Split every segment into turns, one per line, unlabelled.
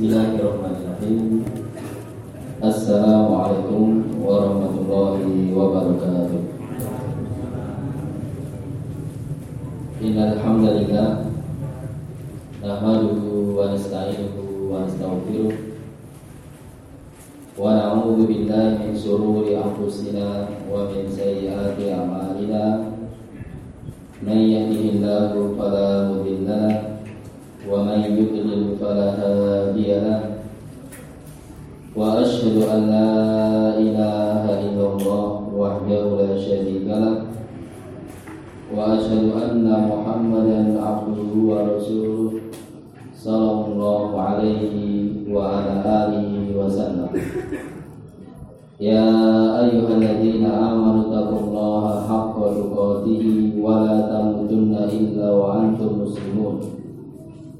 Bismillahirrahmanirrahim. Assalamualaikum warahmatullahi wabarakatuh. Innal hamdalillah nahmaduhu wa nasta'inuhu wa nastaghfiruh wa na'udzu billahi min shururi anfusina wa min sayyiati a'malina. Man yahdihillahu fala mudilla ومن يضلل فلا هادي له. وأشهد أن لا إله إلا الله وحده لا شريك له. وأشهد أن محمدا عبده ورسوله صلى الله عليه وعلى آله وسلم. يا أيها الذين آمنوا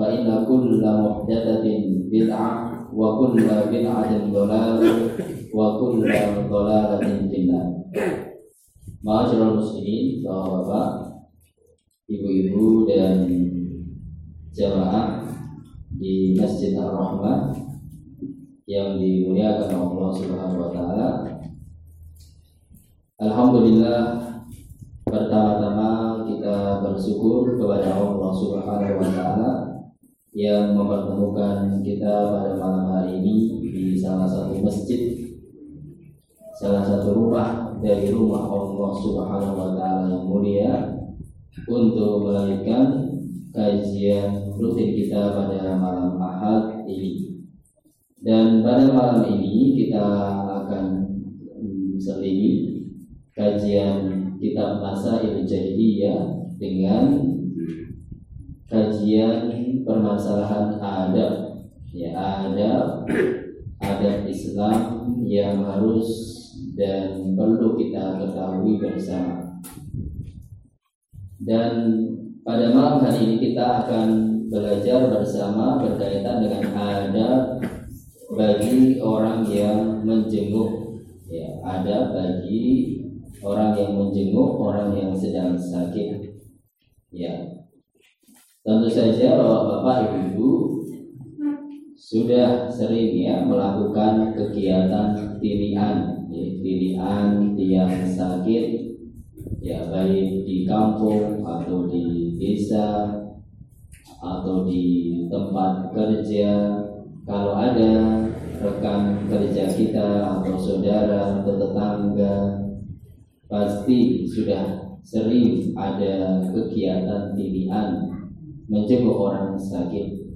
fa inna kulla muhdatsatin bid'ah wa kulla bid'atin dhalalah wa kulla dhalalatin finnar. Ma'asyiral muslimin, bapak-bapak, ibu-ibu dan jemaah di Masjid Ar-Rahman yang dimuliakan Allah Subhanahu wa taala. Alhamdulillah pertama-tama kita bersyukur kepada Allah Subhanahu wa taala yang mempertemukan kita pada malam hari ini di salah satu masjid salah satu rumah dari rumah Allah Subhanahu wa taala yang mulia untuk melanjutkan kajian rutin kita pada malam Ahad ini. Dan pada malam ini kita akan selingi kajian kitab Masa Jahiliyah dengan kajian permasalahan adab. Ya adab adab Islam yang harus dan perlu kita ketahui bersama. Dan pada malam hari ini kita akan belajar bersama berkaitan dengan adab bagi orang yang menjenguk. Ya ada bagi orang yang menjenguk orang yang sedang sakit. Ya Tentu saja bapak ibu sudah sering ya melakukan kegiatan tirian, ya, tirian tiang sakit, ya baik di kampung atau di desa atau di tempat kerja. Kalau ada rekan kerja kita atau saudara atau tetangga pasti sudah sering ada kegiatan tirian menjenguk orang sakit.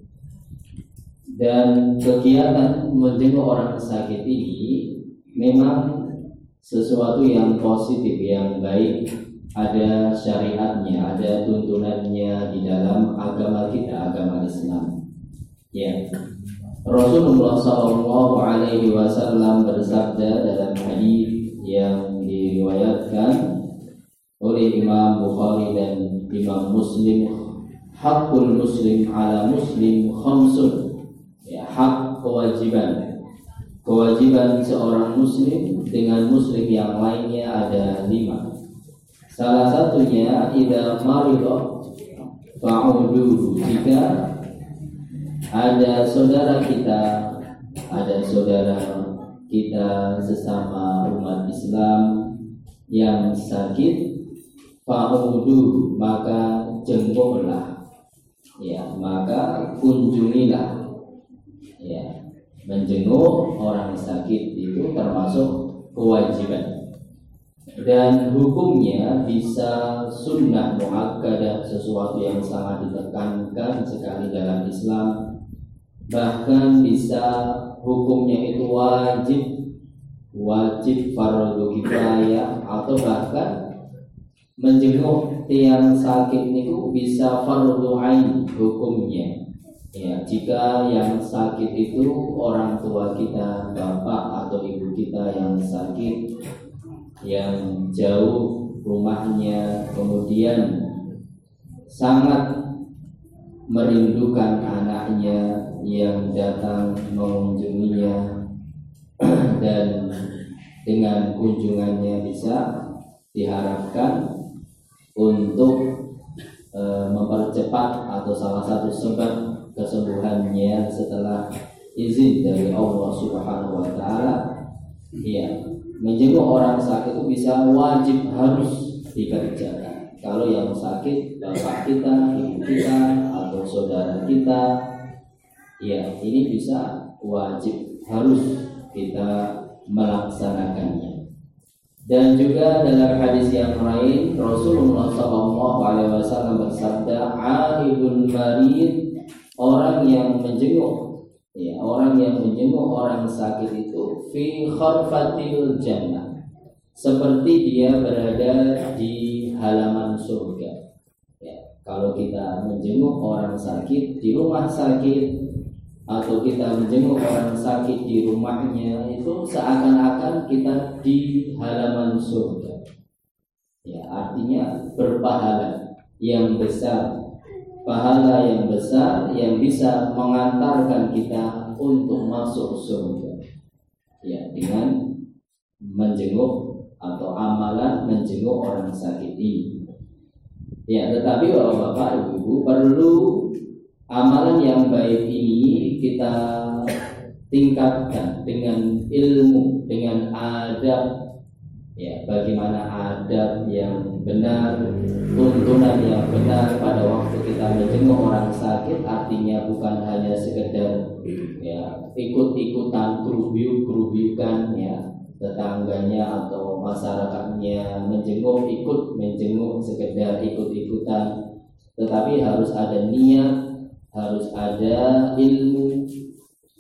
Dan kegiatan menjenguk orang sakit ini memang sesuatu yang positif yang baik. Ada syariatnya ada tuntunannya di dalam agama kita agama Islam. Ya. Rasulullah Shallallahu Alaihi Wasallam bersabda dalam hadis yang diriwayatkan oleh Imam Bukhari dan Imam Muslim hakul muslim ala muslim khamsun. Ya hak kewajiban. Kewajiban seorang muslim dengan muslim yang lainnya ada lima. Salah satunya ida marido fa'udu jika ada saudara kita ada saudara kita sesama umat Islam yang sakit fa'udu maka jenguklah ya maka kunjungilah. Ya menjenguk orang sakit itu termasuk kewajiban. Dan hukumnya bisa sunnah muakkadah sesuatu yang sangat ditekankan sekali dalam Islam. Bahkan bisa hukumnya itu wajib. Wajib fardu kifayah atau bahkan menjenguk tiang sakit itu bisa fardu ain hukumnya. Ya jika yang sakit itu orang tua kita bapak atau ibu kita yang sakit yang jauh rumahnya kemudian sangat merindukan anaknya yang datang mengunjunginya dan dengan kunjungannya bisa diharapkan untuk e, mempercepat atau salah satu sebab kesembuhannya setelah izin dari Allah Subhanahu wa taala ya menjenguk orang sakit itu bisa wajib harus dikerjakan. Kalau yang sakit bapak kita, ibu kita, atau saudara kita, ya ini bisa wajib harus kita melaksanakannya. Dan juga dalam hadis yang lain Rasulullah SAW bersabda, "Aibun marid orang yang menjenguk Ya, orang yang menjenguk orang sakit itu fi kharfatil jannah. Seperti dia berada di halaman surga. Ya, kalau kita menjenguk orang sakit di rumah sakit atau kita menjenguk orang sakit di rumahnya itu seakan-akan kita di halaman surga. Ya, artinya berpahala yang besar pahala yang besar yang bisa mengantarkan kita untuk masuk surga. Ya, dengan menjenguk atau amalan menjenguk orang sakit ini. Ya, tetapi Bapak-bapak, Ibu-ibu perlu amalan yang baik ini kita tingkatkan dengan ilmu, dengan adab. Ya bagaimana adab yang benar tuntunan yang benar pada waktu kita menjenguk orang sakit artinya bukan hanya sekedar ya ikut-ikutan kerubiuk kerubikan ya tetangganya atau masyarakatnya menjenguk ikut menjenguk sekedar ikut-ikutan. Tetapi harus ada niat harus ada ilmu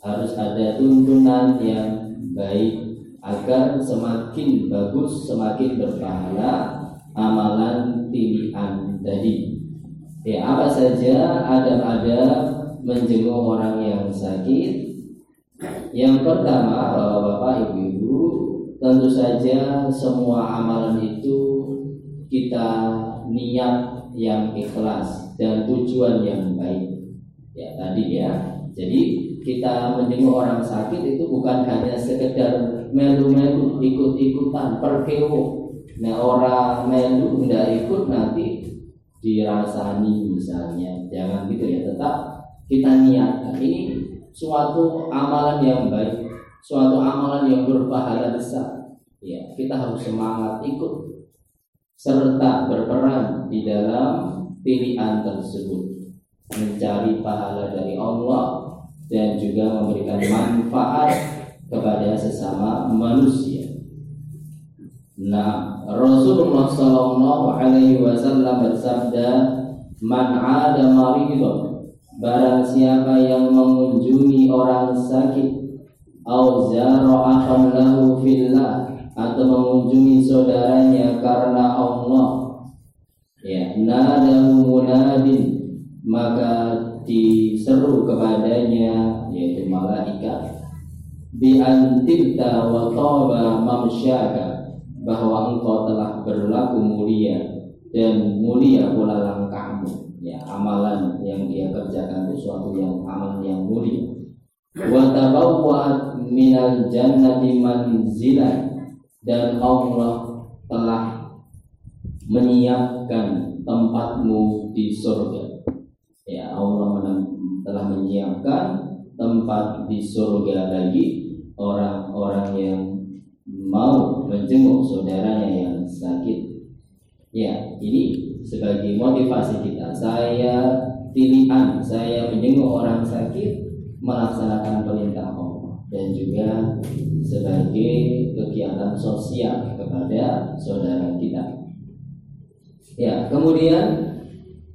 harus ada tuntunan yang baik agar semakin bagus, semakin berpahala amalan pilihan tadi. Ya, apa saja ada-ada menjenguk orang yang sakit. Yang pertama, Bapak Ibu-ibu, tentu saja semua amalan itu kita niat yang ikhlas dan tujuan yang baik. Ya, tadi ya. Jadi kita menjenguk orang sakit itu bukan hanya sekedar melu-melu ikut-ikutan perkewo nah orang melu tidak ikut nanti dirasani misalnya. Jangan gitu ya tetap kita niatkan. Ini suatu amalan yang baik suatu amalan yang berpahala besar. Ya kita harus semangat ikut serta berperan di dalam pilihan tersebut mencari pahala dari Allah dan juga memberikan manfaat kepada sesama manusia. Nah, Rasulullah Shallallahu Alaihi Wasallam bersabda, "Man ada maridon, barang siapa yang mengunjungi orang sakit, au zara lahu fillah, atau mengunjungi saudaranya karena Allah, ya, nadahu munadin, maka diseru kepadanya yaitu malaikat bi antilta wa mamsyaka bahwa engkau telah berlaku mulia dan mulia pula langkahmu. Ya amalan yang dia kerjakan itu suatu yang amal yang mulia. Wa tabawwa minal jannati manzilan dan Allah telah menyiapkan tempatmu di surga Allah telah menyiapkan tempat di surga bagi orang-orang yang mau menjenguk saudaranya yang sakit. Ya, ini sebagai motivasi kita. Saya pilihan saya menjenguk orang sakit melaksanakan perintah Allah dan juga sebagai kegiatan sosial kepada saudara kita. Ya, kemudian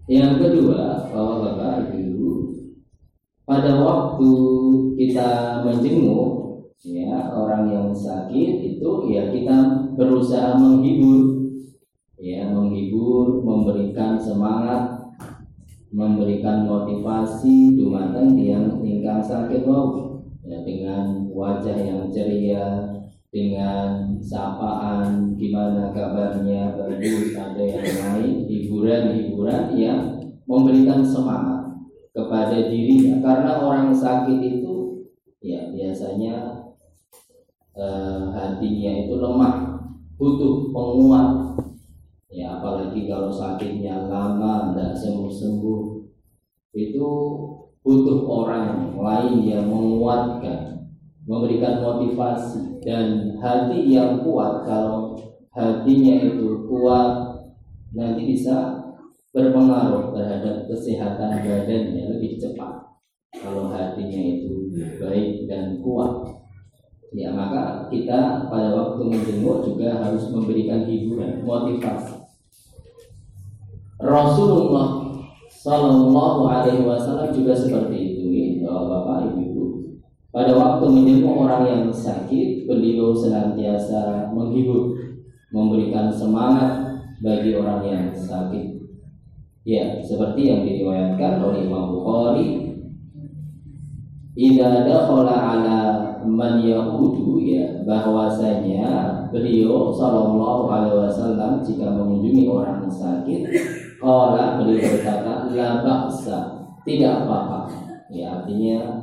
yang kedua, bahwa Bapak Ibu, pada waktu kita menjenguk ya orang yang sakit itu ya kita berusaha menghibur ya menghibur memberikan semangat memberikan motivasi dumatan yang tingkang sakit mau ya dengan wajah yang ceria dengan sapaan gimana kabarnya bagus ada yang lain hiburan-hiburan yang memberikan semangat kepada dirinya. Karena orang sakit itu ya biasanya eh, hatinya itu lemah butuh penguat. Ya apalagi kalau sakitnya lama tidak sembuh-sembuh itu butuh orang lain yang menguatkan memberikan motivasi dan hati yang kuat. Kalau hatinya itu kuat nanti bisa berpengaruh terhadap kesehatan badannya lebih cepat. Kalau hatinya itu baik dan kuat ya maka kita pada waktu menjenguk juga harus memberikan hiburan motivasi. Rasulullah Sallallahu Alaihi Wasallam juga seperti itu. Ya, bapak ibu pada waktu menjenguk orang yang sakit, beliau senantiasa menghibur, memberikan semangat bagi orang yang sakit. Ya, seperti yang diriwayatkan oleh Imam Bukhari, Idza dakhala ala man yahudu ya bahwasanya beliau sallallahu alaihi wasallam jika mengunjungi orang sakit qala beliau berkata la tidak apa-apa ya artinya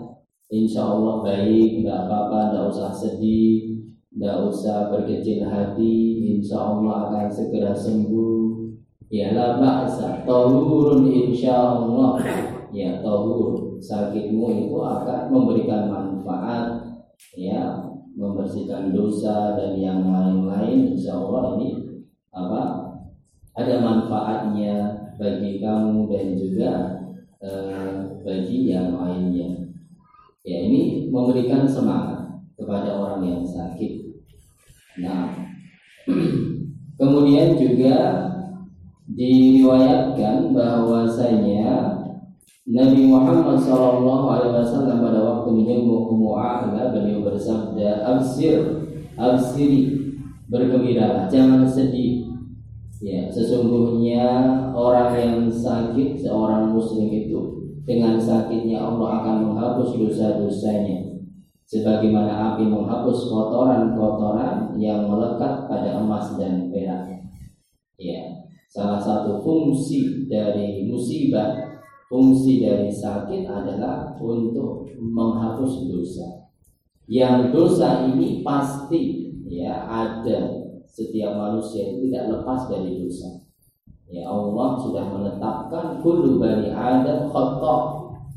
Insya Allah baik, tidak apa-apa, tidak usah sedih, tidak usah berkecil hati, insya Allah akan segera sembuh. Ya la ba'sa, tahurun insya Allah. Ya tahur, sakitmu itu akan memberikan manfaat, ya membersihkan dosa dan yang lain-lain. Insya Allah ini apa? Ada manfaatnya bagi kamu dan juga eh, bagi yang lainnya. Ya ini memberikan semangat kepada orang yang sakit. Nah, kemudian juga diriwayatkan bahwasanya Nabi Muhammad SAW pada waktu menjenguk Ummu Ahla beliau bersabda absir absiri bergembira jangan sedih ya sesungguhnya orang yang sakit seorang muslim itu dengan sakitnya Allah akan menghapus dosa-dosanya sebagaimana api menghapus kotoran-kotoran yang melekat pada emas dan perak. Ya, salah satu fungsi dari musibah, fungsi dari sakit adalah untuk menghapus dosa. Yang dosa ini pasti ya ada setiap manusia itu tidak lepas dari dosa. Ya Allah sudah menetapkan kullu bani Adam khata.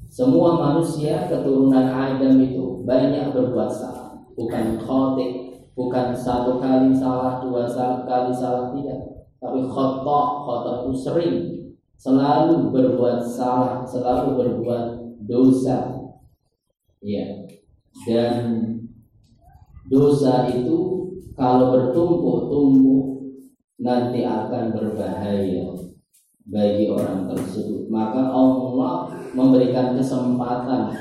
Semua manusia keturunan Adam itu banyak berbuat salah, bukan khotik, bukan satu kali salah, dua kali salah tidak, tapi khata, khata itu sering, selalu berbuat salah, selalu berbuat dosa. Ya. Dan dosa itu kalau bertumpuk-tumpuk nanti akan berbahaya bagi orang tersebut. Maka Allah memberikan kesempatan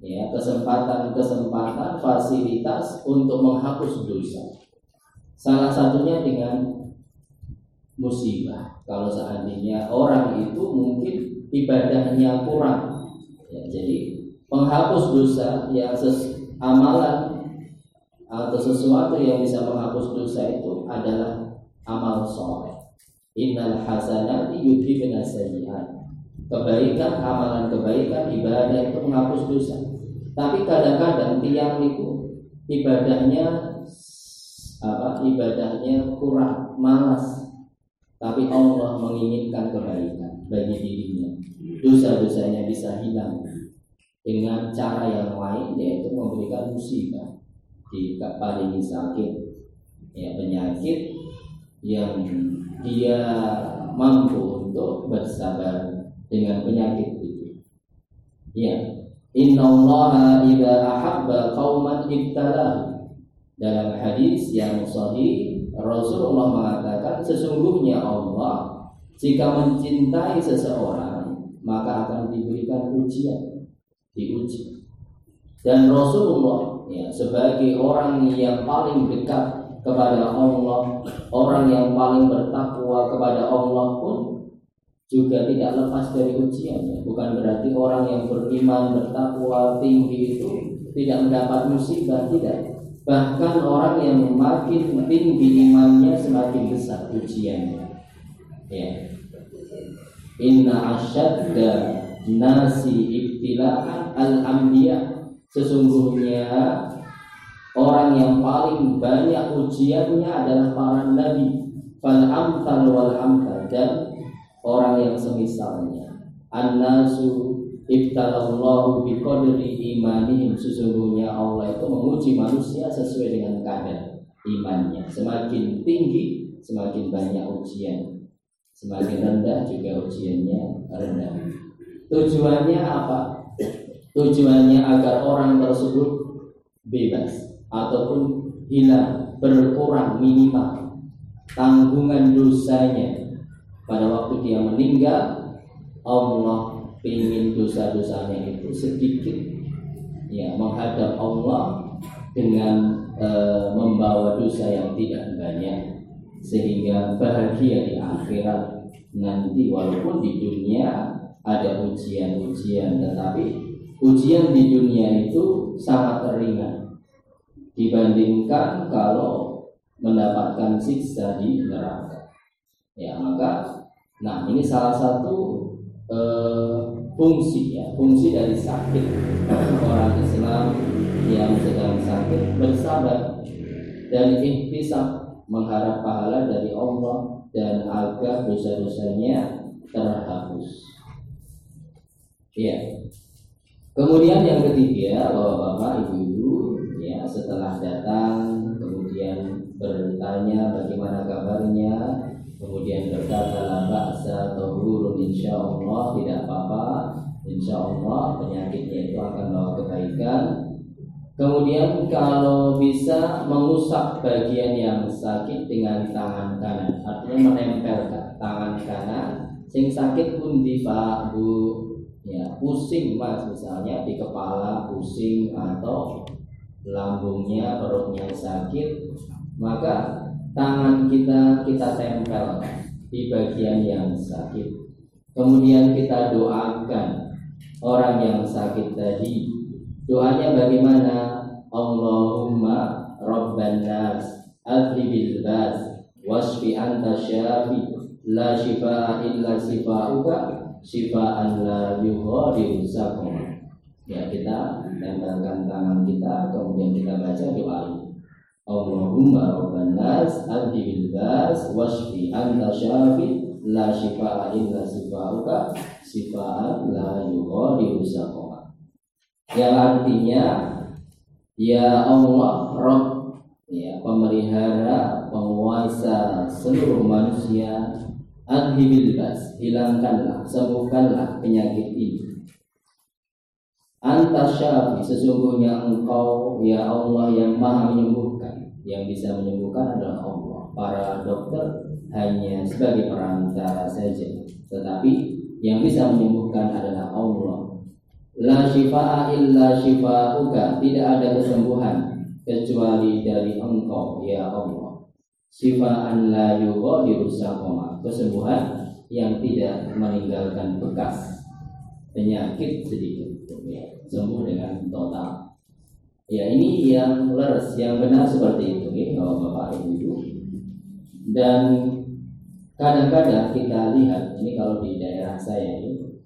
ya, kesempatan-kesempatan fasilitas untuk menghapus dosa. Salah satunya dengan musibah. Kalau seandainya orang itu mungkin ibadahnya kurang, ya, jadi penghapus dosa ya ses amalan atau sesuatu yang bisa menghapus dosa itu adalah amal soleh. Innal hasanati yudhibna sayyi'at. Kebaikan, amalan kebaikan, ibadah itu menghapus dosa. Tapi kadang-kadang tiang itu ibadahnya apa? Ibadahnya kurang, malas. Tapi Allah menginginkan kebaikan bagi dirinya. Dosa-dosanya bisa hilang dengan cara yang lain yaitu memberikan musibah di paling sakit ya penyakit yang dia mampu untuk bersabar dengan penyakit itu. Ya, Inna Allah idza ahabba ibtala. Dalam hadis yang sahih Rasulullah mengatakan sesungguhnya Allah jika mencintai seseorang maka akan diberikan ujian, diuji. Dan Rasulullah ya sebagai orang yang paling dekat kepada Allah, orang yang paling bertakwa kepada Allah pun juga tidak lepas dari ujiannya. Bukan berarti orang yang beriman bertakwa tinggi itu tidak mendapat musibah, tidak. Bahkan orang yang makin tinggi imannya semakin besar ujiannya. Ya. Inna asyadda nasi ibtila'an al-anbiya Sesungguhnya orang yang paling banyak ujiannya adalah para nabi. Fal amtal wal amtal dan orang yang semisalnya. An-nasu ibtalallahu biqadri imanihim. Sesungguhnya Allah itu menguji manusia sesuai dengan kadar imannya. Semakin tinggi semakin banyak ujian. Semakin rendah juga ujiannya rendah. Tujuannya apa? Tujuannya agar orang tersebut bebas ataupun hilang berkurang minimal tanggungan dosanya pada waktu dia meninggal Allah ingin dosa-dosanya itu sedikit ya menghadap Allah dengan e, membawa dosa yang tidak banyak sehingga bahagia di akhirat. Nanti walaupun di dunia ada ujian-ujian tetapi ujian di dunia itu sangat ringan dibandingkan kalau mendapatkan siksa di neraka. Ya, maka nah ini salah satu eh, fungsi ya, fungsi dari sakit orang Islam yang sedang sakit bersabar dan ikhtisab mengharap pahala dari Allah dan agar dosa-dosanya terhapus. Ya, Kemudian yang ketiga, bapak-bapak, ibu-ibu, ya setelah datang, kemudian bertanya bagaimana kabarnya, kemudian berkata la ba'sa tahurun insya Allah tidak apa-apa, insya Allah penyakitnya itu akan bawa kebaikan. Kemudian kalau bisa mengusap bagian yang sakit dengan tangan kanan, artinya menempelkan tangan kanan, sing sakit pun di bu ya pusing mas misalnya di kepala pusing atau lambungnya perutnya sakit maka tangan kita kita tempel di bagian yang sakit. Kemudian kita doakan orang yang sakit tadi. Doanya bagaimana? Allahumma Rabban nas adhibil bas wasfi anta syafi la shifa'a illa shifa'uka sifaan la yughadiru sakoma. Ya kita tempelkan tangan kita kemudian kita baca doa. Allahumma rabban nas adhi bil bas wasfi anta syafi la shifaa illa sifauka sifaan la yughadiru sakoma. Yang artinya ya Allah Rabb ya pemelihara penguasa seluruh manusia Adhibil bas, hilangkanlah, sembuhkanlah penyakit ini. Anta syafi, sesungguhnya engkau ya Allah yang maha menyembuhkan. Yang bisa menyembuhkan adalah Allah. Para dokter hanya sebagai perantara saja. Tetapi yang bisa menyembuhkan adalah Allah. La shifa'a illa shifa'uka. Tidak ada kesembuhan kecuali dari engkau ya Allah. Sifaan la yughadiru saqama kesembuhan yang tidak meninggalkan bekas penyakit sedikit. Ya, sembuh dengan total. Ya ini yang leres yang benar seperti itu ya kalau bapak ibu. Dan kadang-kadang kita lihat ini kalau di daerah saya ini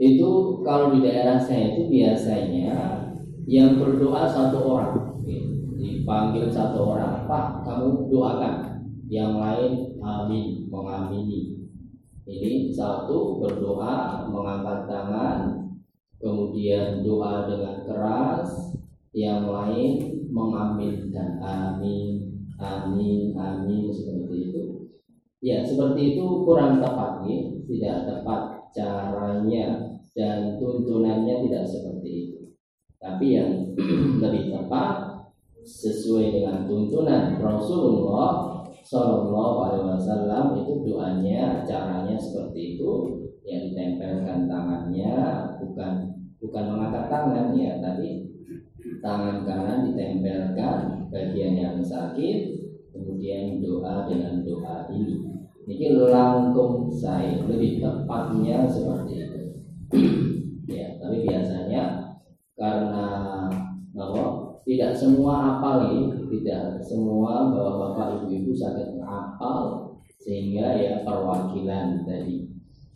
itu kalau di daerah saya itu biasanya yang berdoa satu orang dipanggil satu orang pak kamu doakan. Yang lain amin mengamini ini satu berdoa mengangkat tangan kemudian doa dengan keras yang lain mengaminkan amin amin amin seperti itu. Ya seperti itu kurang tepat nih tidak tepat caranya dan tuntunannya tidak seperti itu. Tapi yang lebih tepat sesuai dengan tuntunan Rasulullah Shallallahu Alaihi Wasallam itu doanya caranya seperti itu. Ya ditempelkan tangannya bukan bukan mengangkat tangan ya tadi tangan kanan ditempelkan bagian yang sakit kemudian doa dengan doa ini. Ini langkung saya lebih tepatnya seperti itu. Ya tapi biasanya karena bahwa tidak semua apal tidak semua bahwa bapak ibu-ibu sakit apal sehingga ya perwakilan tadi.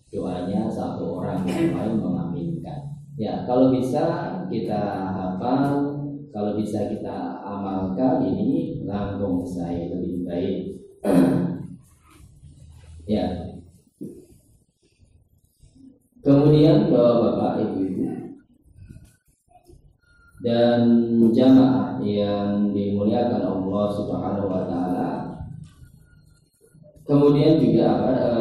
Doanya satu orang yang lain mengaminkan. Ya kalau bisa kita hafal kalau bisa kita amalkan ini langkung saya lebih baik. Ya. Kemudian bapak ibu-ibu dan jamaah yang dimuliakan Allah Subhanahu wa taala. Kemudian juga apa e,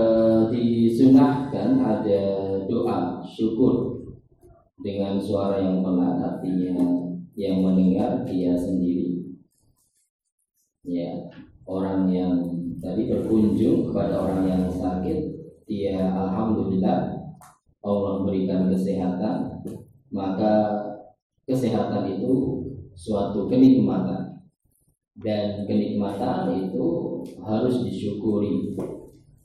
disunahkan ada doa syukur dengan suara yang pelan artinya yang mendengar dia sendiri. Ya, orang yang tadi berkunjung kepada orang yang sakit, dia alhamdulillah Allah berikan kesehatan, maka kesehatan itu suatu kenikmatan dan kenikmatan itu harus disyukuri.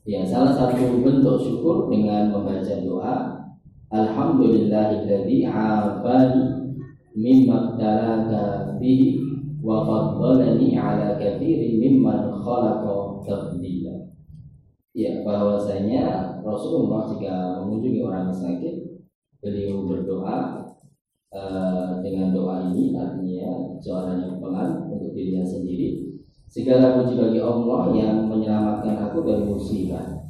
Ya, salah satu bentuk syukur dengan membaca doa Alhamdulillahilladzi afani mimma talaka bihi wa faddalani ala katsirin mimman khalaqa tafdila. Ya, bahwasanya Rasulullah jika mengunjungi orang sakit, beliau berdoa Eh, dengan doa ini artinya suaranya pelan untuk dirinya sendiri. Segala puji bagi Allah yang menyelamatkan aku dari musibah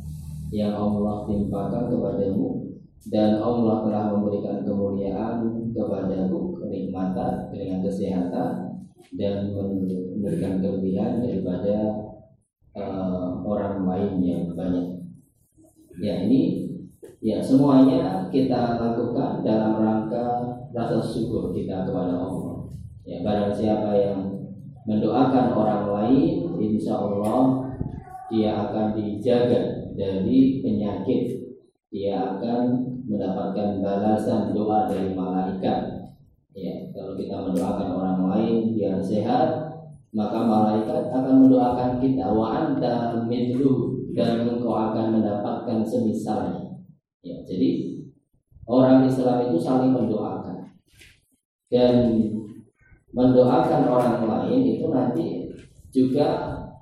yang Allah timpakan kepadamu dan Allah telah memberikan kemuliaan kepadaku kenikmatan dengan kesehatan dan memberikan kelebihan daripada uh, orang lain yang banyak. Ya ini ya semuanya kita lakukan dalam rangka rasa syukur kita kepada Allah. Ya, barang siapa yang mendoakan orang lain, insya Allah dia akan dijaga dari penyakit. Dia akan mendapatkan balasan doa dari malaikat. Ya, kalau kita mendoakan orang lain biar sehat, maka malaikat akan mendoakan kita wa anta mithlu dan engkau akan mendapatkan semisalnya. Ya, jadi orang Islam itu saling mendoakan dan mendoakan orang lain itu nanti juga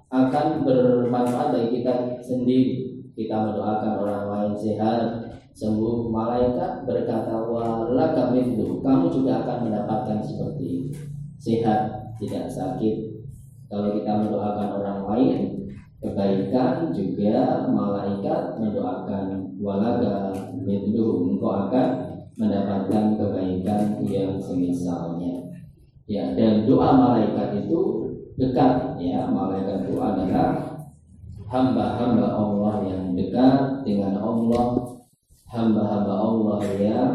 akan bermanfaat bagi kita sendiri. Kita mendoakan orang lain sehat, sembuh. Malaikat berkata, "Walaka mithlu." Kamu juga akan mendapatkan seperti sehat, tidak sakit. Kalau kita mendoakan orang lain kebaikan juga malaikat mendoakan walaka mithlu. Engkau akan mendapatkan kebaikan yang semisalnya. Ya, dan doa malaikat itu dekat ya, malaikat itu adalah hamba-hamba Allah yang dekat dengan Allah, hamba-hamba Allah yang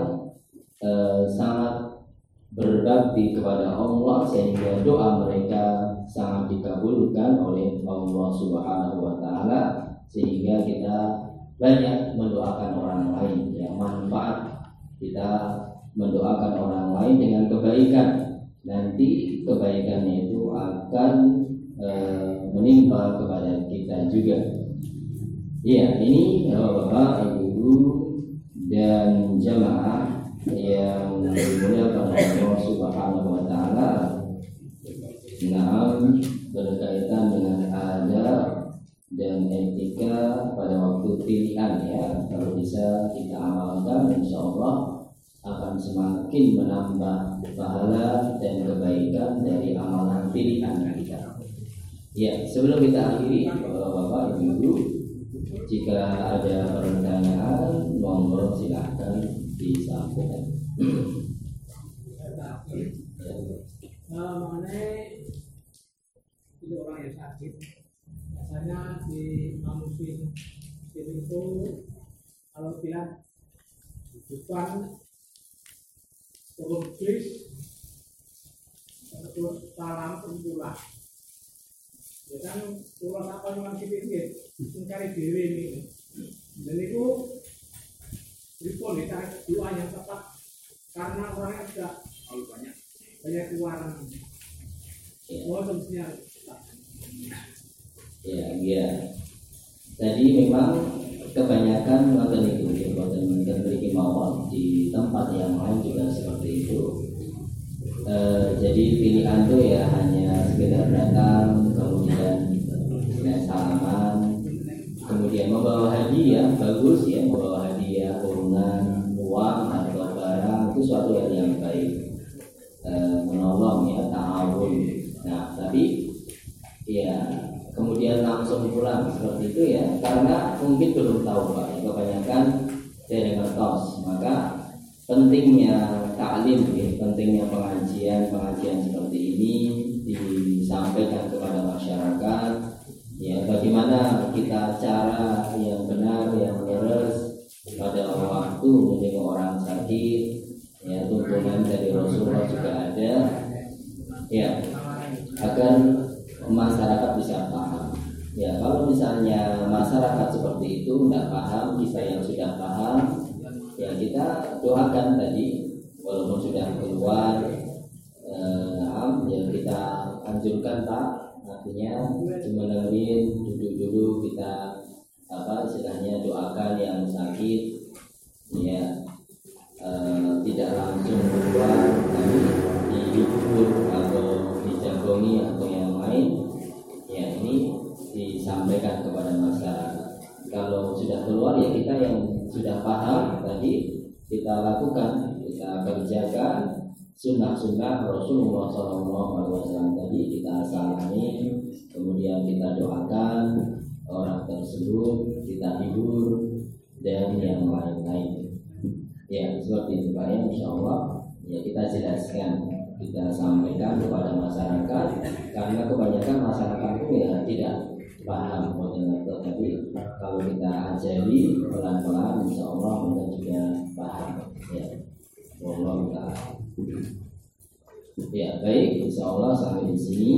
eh, sangat berbakti kepada Allah sehingga doa mereka sangat dikabulkan oleh Allah Subhanahu wa taala sehingga kita banyak mendoakan orang lain yang manfaat kita mendoakan orang lain dengan kebaikan. Nanti kebaikannya itu akan e, menimpa kepada kita juga. Ya ini bapak ibu dan jamaah yang dimuliakan Allah Subhanahu wa taala. Nah, berkaitan dengan adab dan etika pilihan ya kalau bisa kita amalkan insya Allah akan semakin menambah pahala dan kebaikan dari amalan pilihan kita. Ya, sebelum kita akhiri, Bapak-bapak, Ibu, jika ada pertanyaan, monggo silahkan disampaikan.
Nah, mengenai itu orang yang sakit, biasanya di musim itu kalau bilang bukan bis terus salam kumpulan ya kan pulau apa memang kita ini mencari dewi ini. Dan itu Ripon kita doa yang tepat. Karena orangnya sudah terlalu banyak. Banyak keluaran
Ya.
mau tentunya
Ya, iya. Tadi memang kebanyakan ngoten itu, ya, ngoten memberi kemauan di tempat yang lain juga seperti itu. E, jadi pilihan tuh ya hanya sekedar datang, kemudian ya, salaman, kemudian membawa hadiah bagus ya, membawa hadiah urunan uang atau barang itu suatu hal yang baik. E, menolong ya, ta'awun. Nah, tapi ya pulang seperti itu ya karena mungkin belum tahu pak. Ya, kebanyakan dari ngertos maka pentingnya taklim ya, pentingnya pengajian pengajian seperti ini disampaikan kepada masyarakat. Ya bagaimana kita cara yang benar yang beres pada waktu menjenguk orang sakit ya tuntunan dari Rasulullah juga ada. Ya agar masyarakat bisa paham. Ya, kalau misalnya masyarakat seperti itu tidak paham, kita yang sudah paham, ya kita doakan tadi, walaupun sudah keluar, eh, ya kita anjurkan Pak, artinya cuma dengerin, duduk dulu kita apa istilahnya doakan yang sakit, ya eh, tidak langsung keluar, disampaikan kepada masyarakat. Kalau sudah keluar ya kita yang sudah paham tadi kita lakukan kita kerjakan sunnah-sunnah Rasulullah SAW tadi. Kita salami kemudian kita doakan orang tersebut kita hibur dan yang lain-lain. Ya seperti itu Pak. Ya Insya Allah ya kita jelaskan kita sampaikan kepada masyarakat karena kebanyakan masyarakat itu ya tidak paham mengenai tapi kalau kita ajari pelan-pelan insya Allah mereka juga paham. Ya. Allah ya baik. Insya Allah sampai di sini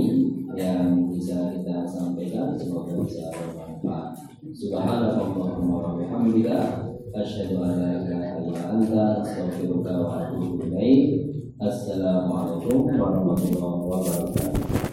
yang bisa kita sampaikan semoga bisa bermanfaat. Subhanallahumma wa bihamdika asyhadu an la ilaha illa anta astaghfiruka wa atubu ilaik. Assalamualaikum warahmatullahi wabarakatuh.